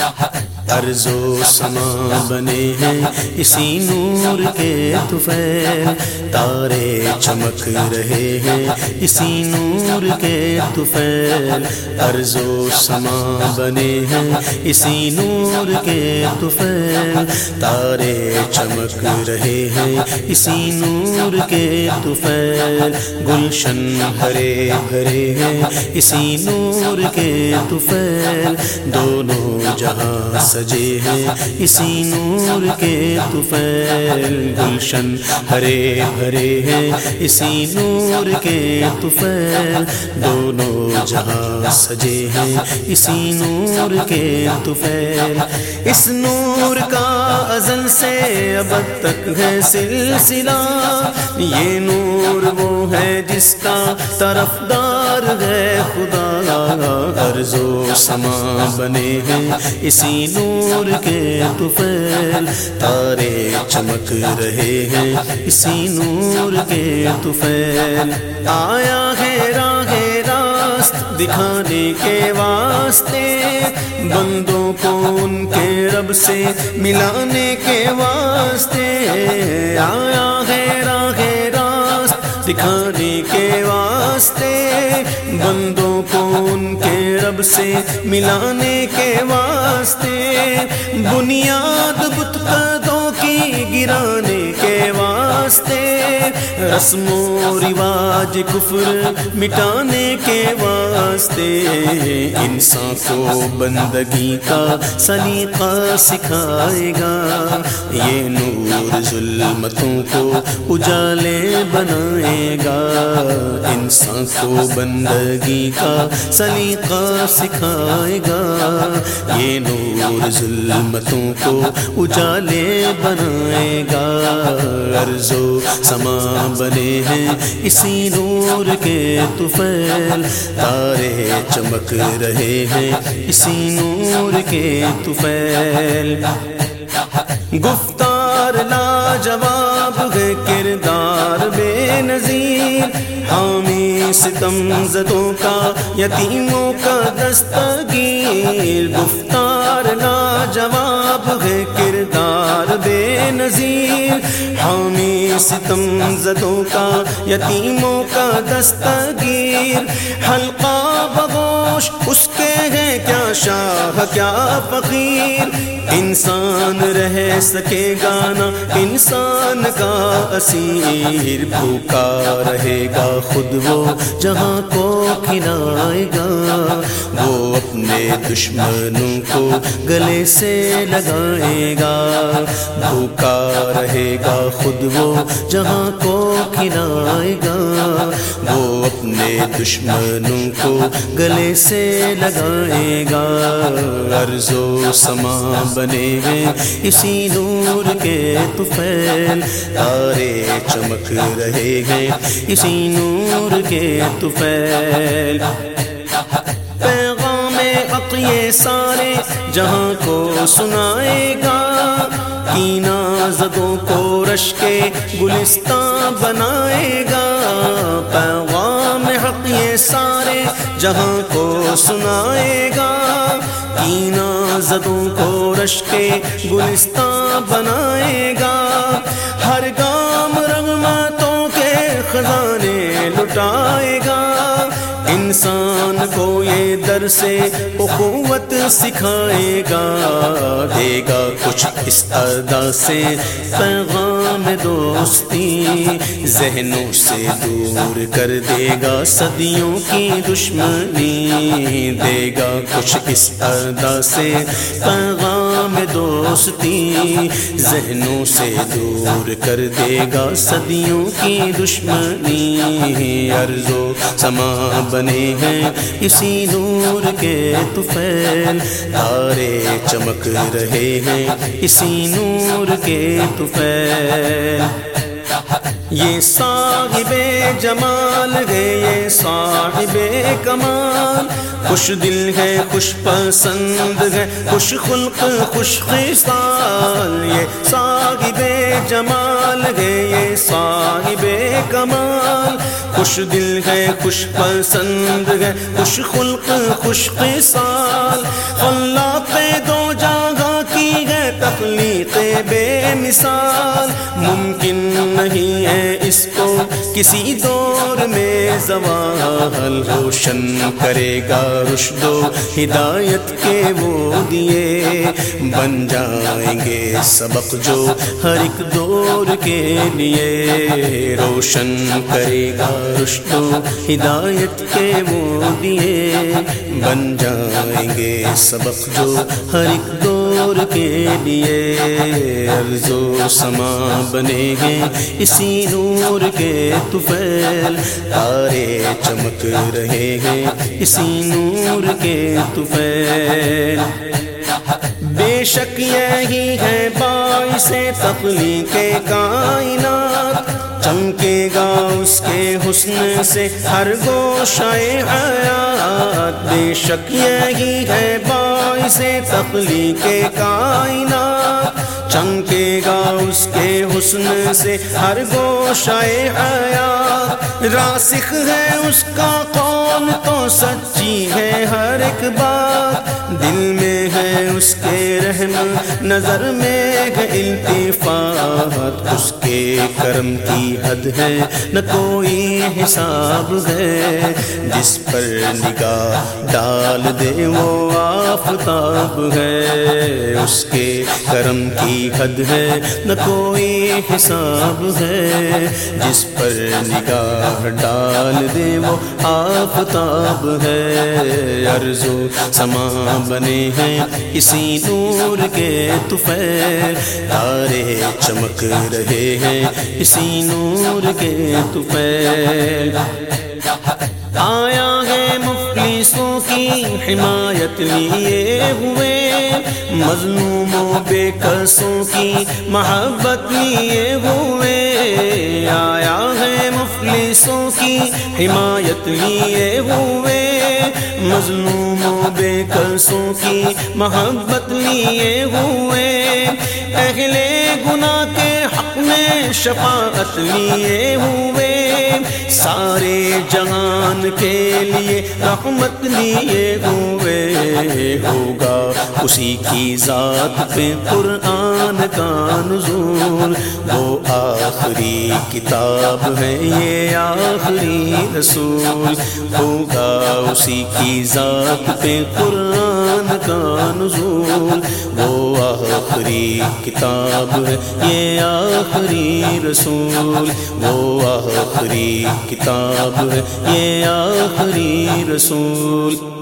هلا ارض و سما بنے ہیں۔ اسی نور کے طفیل تارے چمک رہے ہیں۔ اسی نور کے طفیل ارض و سما بنے ہیں۔ اسی نور کے طفیل تارے چمک رہے ہیں۔ اسی نور کے طفیل گلشن ہرے بھرے ہیں۔ اسی نور کے طفیل دونوں جہاں سجے ہیں۔ اسی نور کے طفیل گلشن ہرے بھرے ہیں۔ اسی نور کے طفیل دونوں جہاں سجے ہیں۔ اسی نور کے طفیل اس نور کا ازل سے اب تک ہے سلسلہ۔ یہ نور وہ ہے جس کا طرف دار ہے خدا ارض و سما بنے ہیں۔ اسی نور کے طفیل تارے چمک رہے ہیں۔ اسی نور کے طفیل آیا ہے راہ راست دکھانے کے واسطے۔ بندوں کو ان کے رب سے ملانے کے واسطے۔ آیا ہے راہ دکھانے کے واسطے، بندوں کو ان کے رب سے ملانے کے واسطے، بنیاد بت کی گرانے کے واسطے رسم و رواج کفر مٹانے کے واسطے۔ انسان کو بندگی کا سلیقہ سکھائے گا۔ یہ نور ظلمتوں کو اجالے بنائے گا۔ انسان کو بندگی کا سلیقہ سکھائے گا۔ یہ نور ظلمتوں کو اجالے بنائے گا۔ عرض و سما بنے ہیں اسی نور کے طفیل۔ تارے چمک رہے ہیں اسی نور کے طفیل۔ گفتار لا جواب ہے کردار بے نظیر۔ حامی ستم زدوں کا یتیموں کا دستگیر۔ گفتار لا جواب ہے کردار بے نظیر حامی ستم زدوں کا، یتیموں کا دستگیر۔ حلقہ بگوش، اس کے ہیں کیا شاہ، کیا فقیر۔ انسان رہ سکے گانا انسان کا اسیر۔ بھوکا رہے گا خود وہ جہاں کو کھلائے گا۔ وہ اپنے دشمنوں کو گلے سے لگائے گا۔ بھوکا رہے گا خود وہ جہاں کو کھلائے گا۔ وہ اپنے دشمنوں کو گلے سے لگائے گا۔ عرض و سما بنے ہیں اسی نور کے طفیل۔ تارے چمک رہے ہیں اسی نور کے طفیل۔ پیغام حق یہ سارے جہاں کو سنائے گا۔ کینا زدوں کو رش کے گلستان بنائے گا۔ پیغام حق یہ سارے جہاں کو سنائے گا۔ کینا زدوں کو رش کے گلستان بنائے گا۔ ہر گام رغمتوں کے خزانے لٹائے گا۔ انسان کو یہ در سے اخوت سکھائے گا، دے گا کچھ اس ادا سے پیغام دوستی، ذہنوں سے دور کر دے گا صدیوں کی دشمنی، دے گا کچھ اس ادا سے پیغام دوستی ذہنوں سے دور کر دے گا صدیوں کی دشمنی عرض و سما بنے ہیں اسی نور کے طفیل تارے چمک رہے ہیں اسی نور کے طفیل یہ صاحب جمال ہے، یہ صاحب کمال۔ خوش دل ہے، خوش پسند ہے، خوش خلق، خوش خصال۔ یہ صاحب جمال ہے، یہ صاحب کمال۔ خوش دل ہے، خوش پسند ہے، خوش خلق، خوش خصال۔ اللہ پہ دو جگہ تخلیق بے مثال ممکن نہیں ہے اس کو کسی دور میں زوال روشن کرے گا رشد و ہدایت کے وہ دیے بن جائیں گے سبق جو ہر ایک دور کے لیے روشن کرے گا رشد و ہدایت کے وہ دیے بن جائیں گے سبق جو ہر ایک دور کے لیے عرض و سما بنے گے اسی نور کے طفیل تارے چمک رہے ہیں۔ اسی نور کے طفیل بے شک یہی ہے باعث تخلیق کائنات۔ چمکے گا اس کے حسن سے ہر گوشہ حیات۔ بے شک یہی ہے باعث تخلیق کائنات، چمکے گا اس کے حسن سے ہر گوشہ حیات۔ راسخ ہے اس کا قول تو سچی ہے ہر ایک بات۔ دل میں ہے اس کے رحم، نظر میں التفات، اس کے کرم کی حد ہے، نہ کوئی حساب ہے۔ جس پر نگاہ ڈال دے وہ آفتاب ہے، اس کے کرم کی حد ہے، نہ کوئی حساب ہے۔ جس پر نگاہ ڈال دے وہ آفتاب ہے ارزو سما بنے ہیں اسی نور کے طفیل تارے چمک رہے ہیں اسی نور کے طفیل آیا ہے مفلسوں کی حمایت لیے ہوئے، مظلوموں بے قصوں کی محبت لیے ہوئے۔ آیا ہے مفلسوں کی حمایت لیے ہوئے مظلوموں بے کلسوں کی محبت لیے ہوئے۔ اہل گناہ کے حق میں شفاعت لیے ہوئے، سارے جہان کے لیے رحمت لیے ہوئے ہوگا۔ اسی کی ذات پہ قرآن کا نزول، وہ آخری کتاب ہے یہ آخری رسول۔ ہوگا اسی کی ذات پہ قرآن کا نزول، وہ آخری کتاب ہے یہ آخری رسول وہ آخری کتاب ہے یہ آخری رسول۔